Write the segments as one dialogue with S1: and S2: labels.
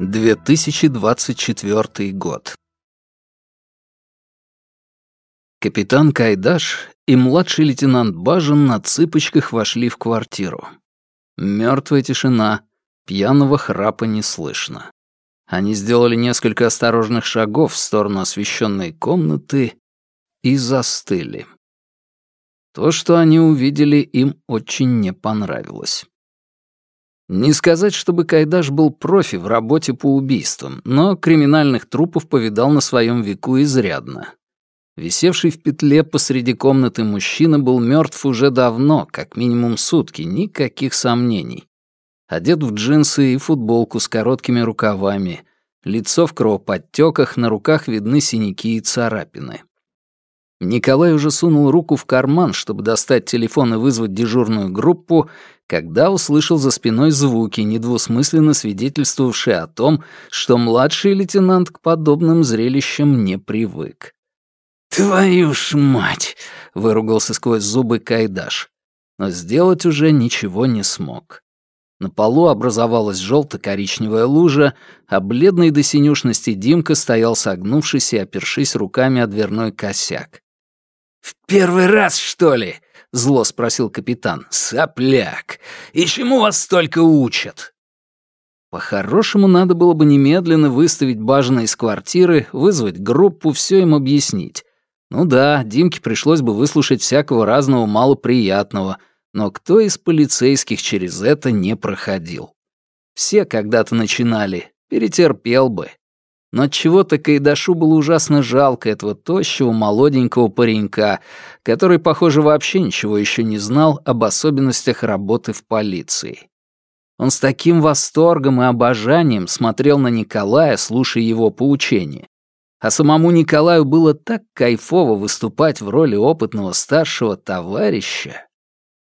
S1: 2024 год. Капитан Кайдаш и младший лейтенант Бажен на цыпочках вошли в квартиру. Мертвая тишина, пьяного храпа не слышно. Они сделали несколько осторожных шагов в сторону освещенной комнаты и застыли. То, что они увидели, им очень не понравилось. Не сказать, чтобы Кайдаш был профи в работе по убийствам, но криминальных трупов повидал на своем веку изрядно. Висевший в петле посреди комнаты мужчина был мертв уже давно, как минимум сутки, никаких сомнений. Одет в джинсы и футболку с короткими рукавами, лицо в кровоподтеках, на руках видны синяки и царапины. Николай уже сунул руку в карман, чтобы достать телефон и вызвать дежурную группу, когда услышал за спиной звуки, недвусмысленно свидетельствовавшие о том, что младший лейтенант к подобным зрелищам не привык. «Твою ж мать!» — выругался сквозь зубы Кайдаш. Но сделать уже ничего не смог. На полу образовалась желто-коричневая лужа, а бледный до синюшности Димка стоял согнувшись и опершись руками о дверной косяк. «В первый раз, что ли?» — зло спросил капитан. «Сопляк! И чему вас столько учат?» По-хорошему, надо было бы немедленно выставить Бажина из квартиры, вызвать группу, все им объяснить. Ну да, Димке пришлось бы выслушать всякого разного малоприятного, но кто из полицейских через это не проходил? Все когда-то начинали, перетерпел бы. Но от чего-то Кайдашу было ужасно жалко этого тощего молоденького паренька, который, похоже, вообще ничего еще не знал об особенностях работы в полиции. Он с таким восторгом и обожанием смотрел на Николая, слушая его поучения. А самому Николаю было так кайфово выступать в роли опытного старшего товарища.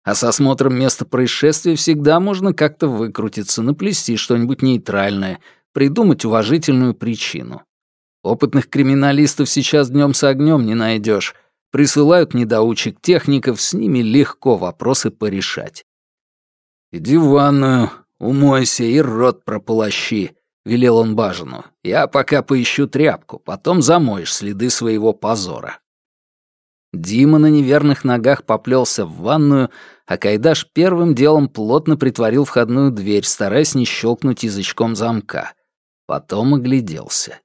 S1: А с осмотром места происшествия всегда можно как-то выкрутиться, наплести что-нибудь нейтральное — придумать уважительную причину. Опытных криминалистов сейчас днем с огнем не найдешь. Присылают недоучек техников, с ними легко вопросы порешать. «Иди в ванную, умойся и рот прополощи», — велел он Бажину. «Я пока поищу тряпку, потом замоешь следы своего позора». Дима на неверных ногах поплелся в ванную, а Кайдаш первым делом плотно притворил входную дверь, стараясь не щелкнуть язычком замка. Потом огляделся.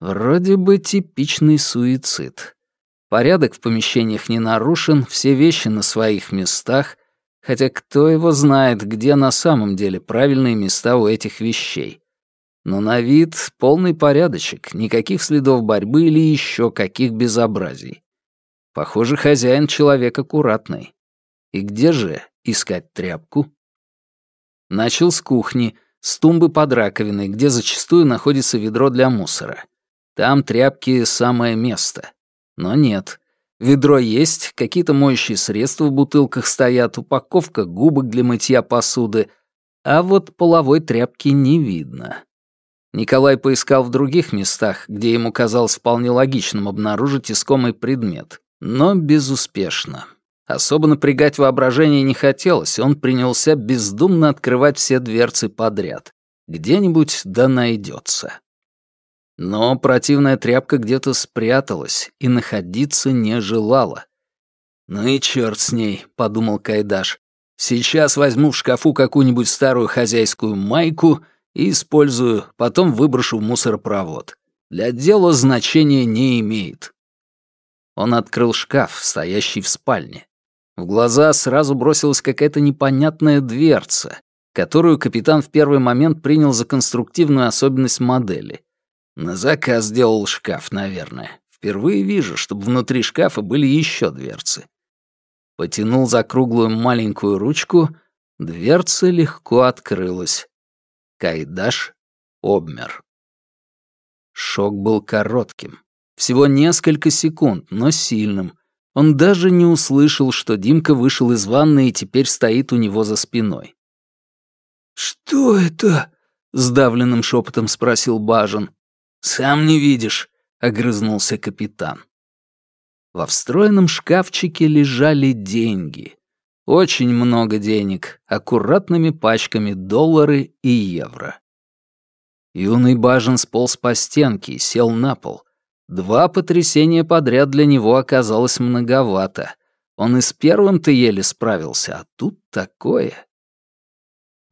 S1: Вроде бы типичный суицид. Порядок в помещениях не нарушен, все вещи на своих местах, хотя кто его знает, где на самом деле правильные места у этих вещей. Но на вид полный порядочек, никаких следов борьбы или еще каких безобразий. Похоже, хозяин человек аккуратный. И где же искать тряпку? Начал с кухни — с тумбы под раковиной, где зачастую находится ведро для мусора. Там тряпки — самое место. Но нет. Ведро есть, какие-то моющие средства в бутылках стоят, упаковка губок для мытья посуды, а вот половой тряпки не видно. Николай поискал в других местах, где ему казалось вполне логичным обнаружить искомый предмет, но безуспешно. Особо напрягать воображение не хотелось, он принялся бездумно открывать все дверцы подряд. Где-нибудь да найдется. Но противная тряпка где-то спряталась и находиться не желала. «Ну и черт с ней», — подумал Кайдаш. «Сейчас возьму в шкафу какую-нибудь старую хозяйскую майку и использую, потом выброшу в мусоропровод. Для дела значения не имеет». Он открыл шкаф, стоящий в спальне. В глаза сразу бросилась какая-то непонятная дверца, которую капитан в первый момент принял за конструктивную особенность модели. На заказ сделал шкаф, наверное. Впервые вижу, чтобы внутри шкафа были еще дверцы. Потянул за круглую маленькую ручку, дверца легко открылась. Кайдаш обмер. Шок был коротким. Всего несколько секунд, но сильным, он даже не услышал, что Димка вышел из ванны и теперь стоит у него за спиной. «Что это?» — сдавленным шепотом спросил Бажен. «Сам не видишь», — огрызнулся капитан. Во встроенном шкафчике лежали деньги. Очень много денег, аккуратными пачками доллары и евро. Юный Бажен сполз по стенке и сел на пол. Два потрясения подряд для него оказалось многовато. Он и с первым-то еле справился, а тут такое.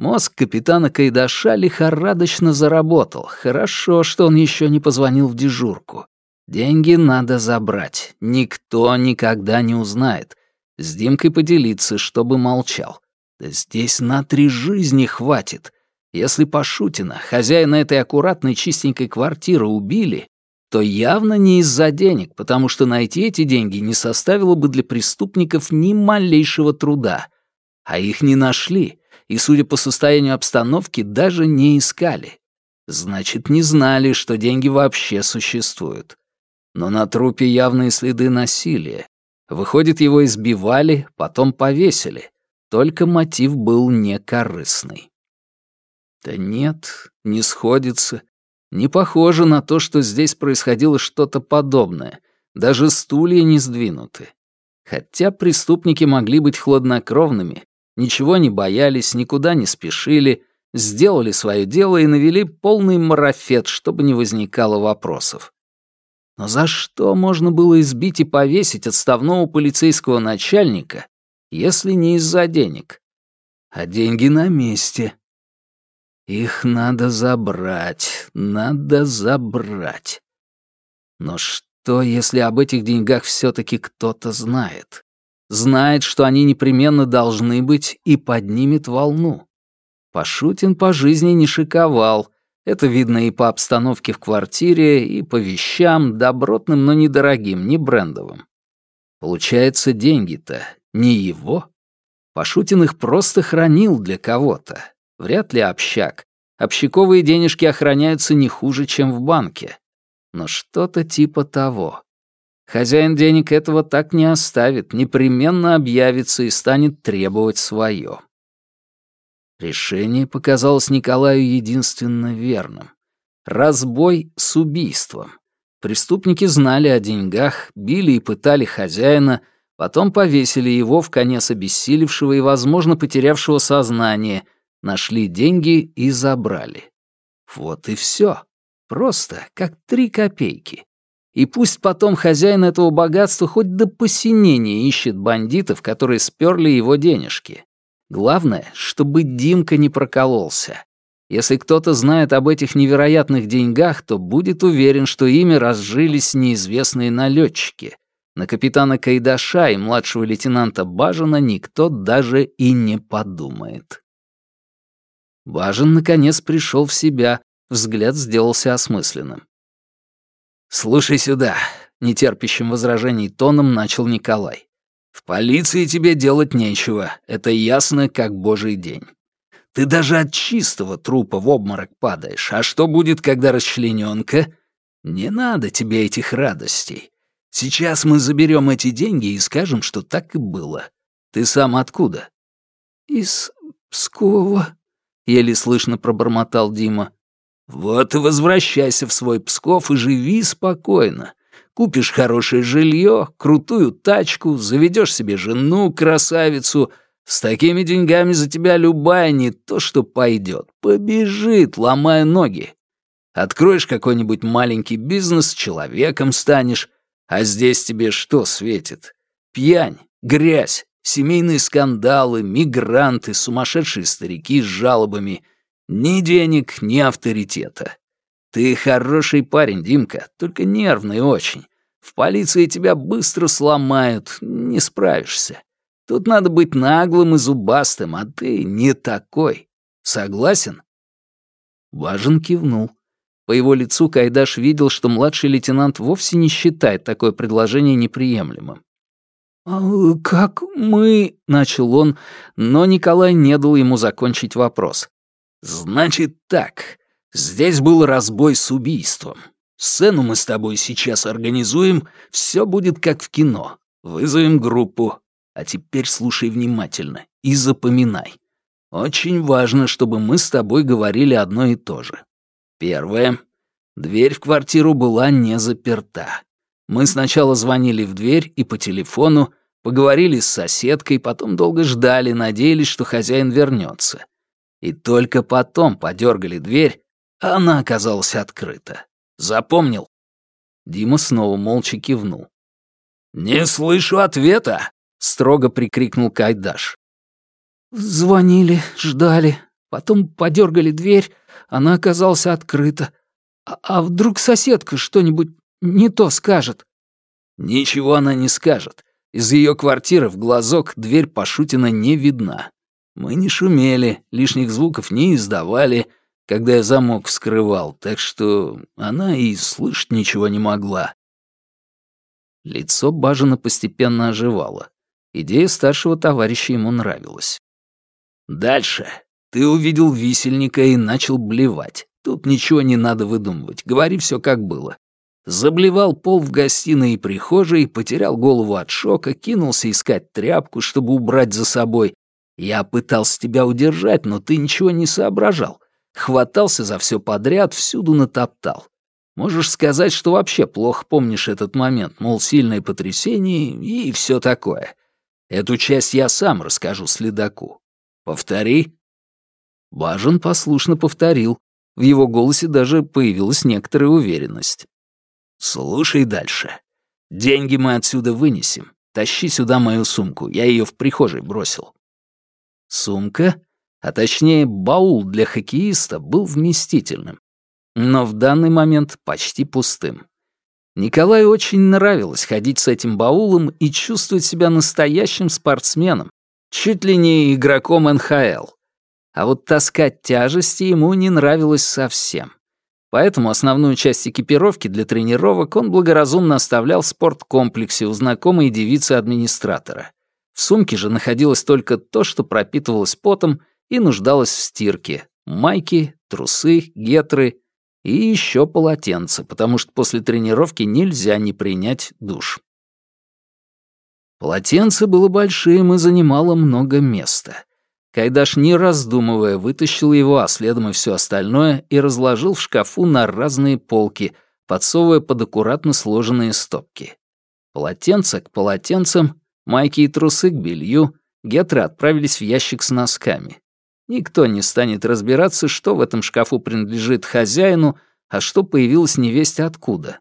S1: Мозг капитана Кайдаша лихорадочно заработал. Хорошо, что он еще не позвонил в дежурку. Деньги надо забрать. Никто никогда не узнает. С Димкой поделиться, чтобы молчал. Да здесь на три жизни хватит. Если Пашутина, хозяина этой аккуратной чистенькой квартиры, убили, то явно не из-за денег, потому что найти эти деньги не составило бы для преступников ни малейшего труда. А их не нашли, и, судя по состоянию обстановки, даже не искали. Значит, не знали, что деньги вообще существуют. Но на трупе явные следы насилия. Выходит, его избивали, потом повесили. Только мотив был некорыстный. Да нет, не сходится. Не похоже на то, что здесь происходило что-то подобное. Даже стулья не сдвинуты. Хотя преступники могли быть хладнокровными, ничего не боялись, никуда не спешили, сделали свое дело и навели полный марафет, чтобы не возникало вопросов. Но за что можно было избить и повесить отставного полицейского начальника, если не из-за денег? А деньги на месте. Их надо забрать, надо забрать. Но что, если об этих деньгах все таки кто-то знает? Знает, что они непременно должны быть, и поднимет волну. Пашутин по жизни не шиковал. Это видно и по обстановке в квартире, и по вещам, добротным, но недорогим, не брендовым. Получается, деньги-то не его. Пашутин их просто хранил для кого-то. Вряд ли общак. Общаковые денежки охраняются не хуже, чем в банке. Но что-то типа того. Хозяин денег этого так не оставит, непременно объявится и станет требовать свое. Решение показалось Николаю единственно верным. Разбой с убийством. Преступники знали о деньгах, били и пытали хозяина, потом повесили его в конец обессилевшего и, возможно, потерявшего сознание — нашли деньги и забрали. Вот и все. Просто как три копейки. И пусть потом хозяин этого богатства хоть до посинения ищет бандитов, которые сперли его денежки. Главное, чтобы Димка не прокололся. Если кто-то знает об этих невероятных деньгах, то будет уверен, что ими разжились неизвестные налетчики. На капитана Кайдаша и младшего лейтенанта Бажина никто даже и не подумает. Бажен, наконец, пришел в себя, взгляд сделался осмысленным. «Слушай сюда», — нетерпящим возражений тоном начал Николай. «В полиции тебе делать нечего, это ясно, как божий день. Ты даже от чистого трупа в обморок падаешь, а что будет, когда расчленёнка? Не надо тебе этих радостей. Сейчас мы заберем эти деньги и скажем, что так и было. Ты сам откуда?» «Из Пскова», еле слышно пробормотал Дима. Вот и возвращайся в свой Псков и живи спокойно. Купишь хорошее жилье, крутую тачку, заведешь себе жену, красавицу. С такими деньгами за тебя любая не то что пойдет, побежит, ломая ноги. Откроешь какой-нибудь маленький бизнес, человеком станешь. А здесь тебе что светит? Пьянь, грязь, семейные скандалы, мигранты, сумасшедшие старики с жалобами. Ни денег, ни авторитета. Ты хороший парень, Димка, только нервный очень. В полиции тебя быстро сломают, не справишься. Тут надо быть наглым и зубастым, а ты не такой. Согласен?» Важен кивнул. По его лицу Кайдаш видел, что младший лейтенант вовсе не считает такое предложение неприемлемым. «А, «Как мы...» — начал он, но Николай не дал ему закончить вопрос. «Значит так, здесь был разбой с убийством. Сцену мы с тобой сейчас организуем, все будет как в кино. Вызовем группу. А теперь слушай внимательно и запоминай. Очень важно, чтобы мы с тобой говорили одно и то же. Первое. Дверь в квартиру была не заперта. Мы сначала звонили в дверь и по телефону, Поговорили с соседкой, потом долго ждали, надеялись, что хозяин вернется. И только потом подергали дверь, Она оказалась открыта. Запомнил?» Дима снова молча кивнул. «Не слышу ответа!» — строго прикрикнул Кайдаш.
S2: «Звонили, ждали, потом подергали дверь, она оказалась открыта. А, а вдруг соседка что-нибудь не то скажет?»
S1: «Ничего она не скажет. Из ее квартиры в глазок дверь Пашутина не видна. Мы не шумели, лишних звуков не издавали, когда я замок вскрывал, так что она и слышать ничего не могла. Лицо Бажина постепенно оживало. Идея старшего товарища ему нравилась. «Дальше. Ты увидел висельника и начал блевать. Тут ничего не надо выдумывать. Говори все как было. Заблевал пол в гостиной и прихожей, потерял голову от шока, кинулся искать тряпку, чтобы убрать за собой. Я пытался тебя удержать, но ты ничего не соображал хватался за все подряд, всюду натоптал. Можешь сказать, что вообще плохо помнишь этот момент, мол, сильное потрясение и все такое. Эту часть я сам расскажу следаку. Повтори». Бажен послушно повторил. В его голосе даже появилась некоторая уверенность. «Слушай дальше. Деньги мы отсюда вынесем. Тащи сюда мою сумку, я ее в прихожей бросил». Сумка а точнее баул для хоккеиста, был вместительным, но в данный момент почти пустым. Николаю очень нравилось ходить с этим баулом и чувствовать себя настоящим спортсменом, чуть ли не игроком НХЛ. А вот таскать тяжести ему не нравилось совсем. Поэтому основную часть экипировки для тренировок он благоразумно оставлял в спорткомплексе у знакомой девицы-администратора. В сумке же находилось только то, что пропитывалось потом и нуждалась в стирке. Майки, трусы, гетры и еще полотенце, потому что после тренировки нельзя не принять душ. Полотенце было большим и занимало много места. Кайдаш, не раздумывая, вытащил его, а следом и все остальное, и разложил в шкафу на разные полки, подсовывая под аккуратно сложенные стопки. Полотенце к полотенцам, майки и трусы к белью, гетры отправились в ящик с носками. Никто не станет разбираться, что в этом шкафу принадлежит хозяину, а что появилось невесть откуда.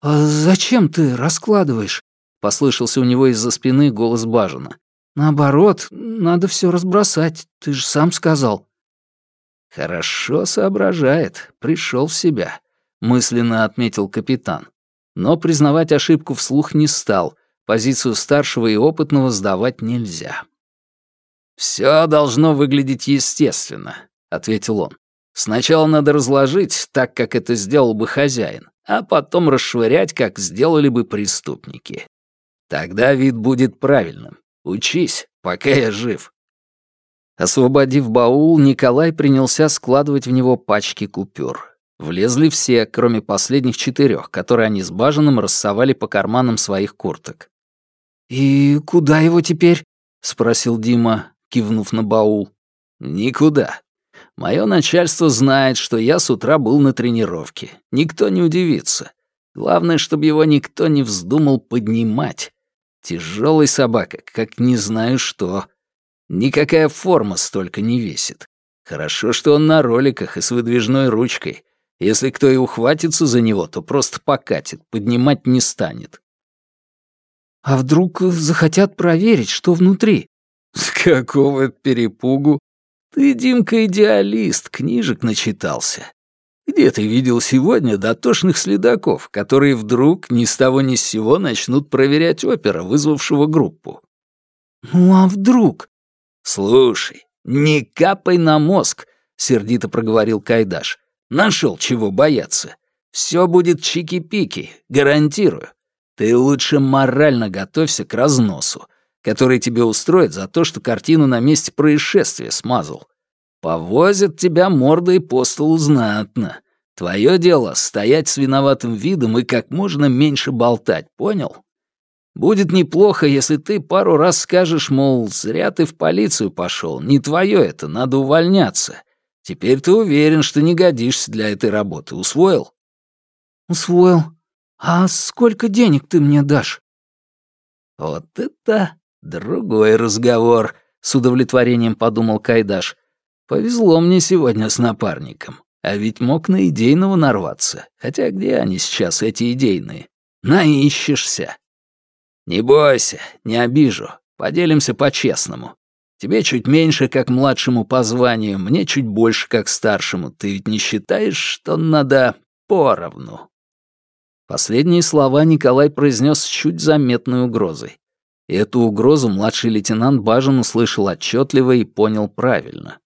S2: «А зачем ты раскладываешь?» — послышался у него из-за спины голос Бажина. «Наоборот, надо все разбросать, ты же сам сказал».
S1: «Хорошо соображает, пришел в себя», — мысленно отметил капитан. Но признавать ошибку вслух не стал, позицию старшего и опытного сдавать нельзя. «Все должно выглядеть естественно», — ответил он. «Сначала надо разложить, так как это сделал бы хозяин, а потом расшвырять, как сделали бы преступники. Тогда вид будет правильным. Учись, пока я жив». Освободив баул, Николай принялся складывать в него пачки купюр. Влезли все, кроме последних четырех, которые они с Баженым рассовали по карманам своих курток.
S2: «И куда его теперь?» — спросил Дима кивнув на баул.
S1: «Никуда. Мое начальство знает, что я с утра был на тренировке. Никто не удивится. Главное, чтобы его никто не вздумал поднимать. Тяжелый собака, как не знаю что. Никакая форма столько не весит. Хорошо, что он на роликах и с выдвижной ручкой. Если кто и ухватится за него, то просто покатит, поднимать не станет.
S2: «А вдруг захотят проверить, что внутри?»
S1: С какого перепугу? Ты, Димка, идеалист, книжек начитался. Где ты видел сегодня дотошных следаков, которые вдруг ни с того ни с сего начнут проверять опера, вызвавшего группу?
S2: Ну а вдруг?
S1: Слушай, не капай на мозг, сердито проговорил Кайдаш. Нашел чего бояться. Все будет чики-пики, гарантирую. Ты лучше морально готовься к разносу который тебе устроят за то, что картину на месте происшествия смазал. Повозят тебя мордой по столу знатно. Твое дело — стоять с виноватым видом и как можно меньше болтать, понял? Будет неплохо, если ты пару раз скажешь, мол, зря ты в полицию пошел, не твое это, надо увольняться. Теперь ты уверен, что не годишься для этой работы. Усвоил?
S2: Усвоил. А сколько денег ты мне дашь?
S1: Вот это «Другой разговор», — с удовлетворением подумал Кайдаш. «Повезло мне сегодня с напарником. А ведь мог на идейного нарваться. Хотя где они сейчас, эти идейные? Наищешься. Не бойся, не обижу. Поделимся по-честному. Тебе чуть меньше, как младшему по званию, мне чуть больше, как старшему. Ты ведь не считаешь, что надо поровну?» Последние слова Николай произнес с чуть заметной угрозой. И эту угрозу младший лейтенант Бажин услышал отчетливо и понял правильно.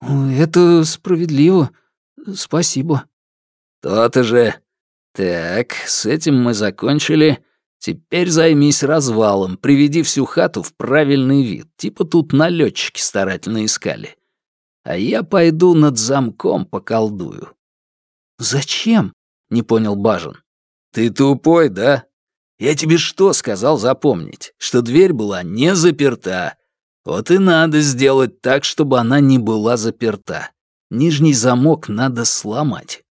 S2: «Это справедливо. Спасибо».
S1: «То-то же. Так, с этим мы закончили. Теперь займись развалом, приведи всю хату в правильный вид, типа тут налетчики старательно искали. А я пойду над замком поколдую.
S2: Зачем? Не понял Бажин.
S1: Ты тупой, да? Я тебе что сказал запомнить? Что дверь была не заперта. Вот и надо сделать так, чтобы она не была заперта. Нижний замок надо сломать.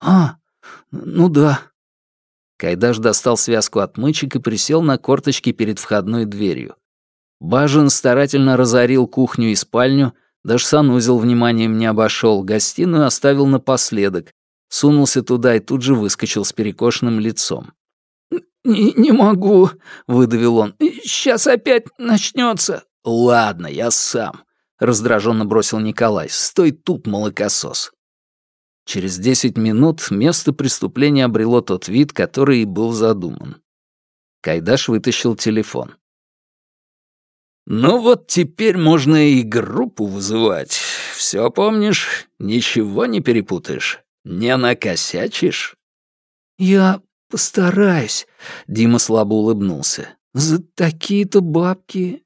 S2: А, ну да,
S1: Кайдаш достал связку отмычек и присел на корточки перед входной дверью. Бажен старательно разорил кухню и спальню, даже санузел вниманием не обошел, гостиную оставил напоследок, сунулся туда и тут же выскочил с перекошенным лицом.
S2: «Не, не могу», — выдавил он. «Сейчас опять начнется.
S1: «Ладно, я сам», — раздраженно бросил Николай. «Стой тут, молокосос». Через десять минут место преступления обрело тот вид, который и был задуман. Кайдаш вытащил телефон. «Ну вот теперь можно и группу вызывать. Все помнишь, ничего не перепутаешь, не накосячишь?»
S2: «Я постараюсь», — Дима слабо улыбнулся. «За такие-то бабки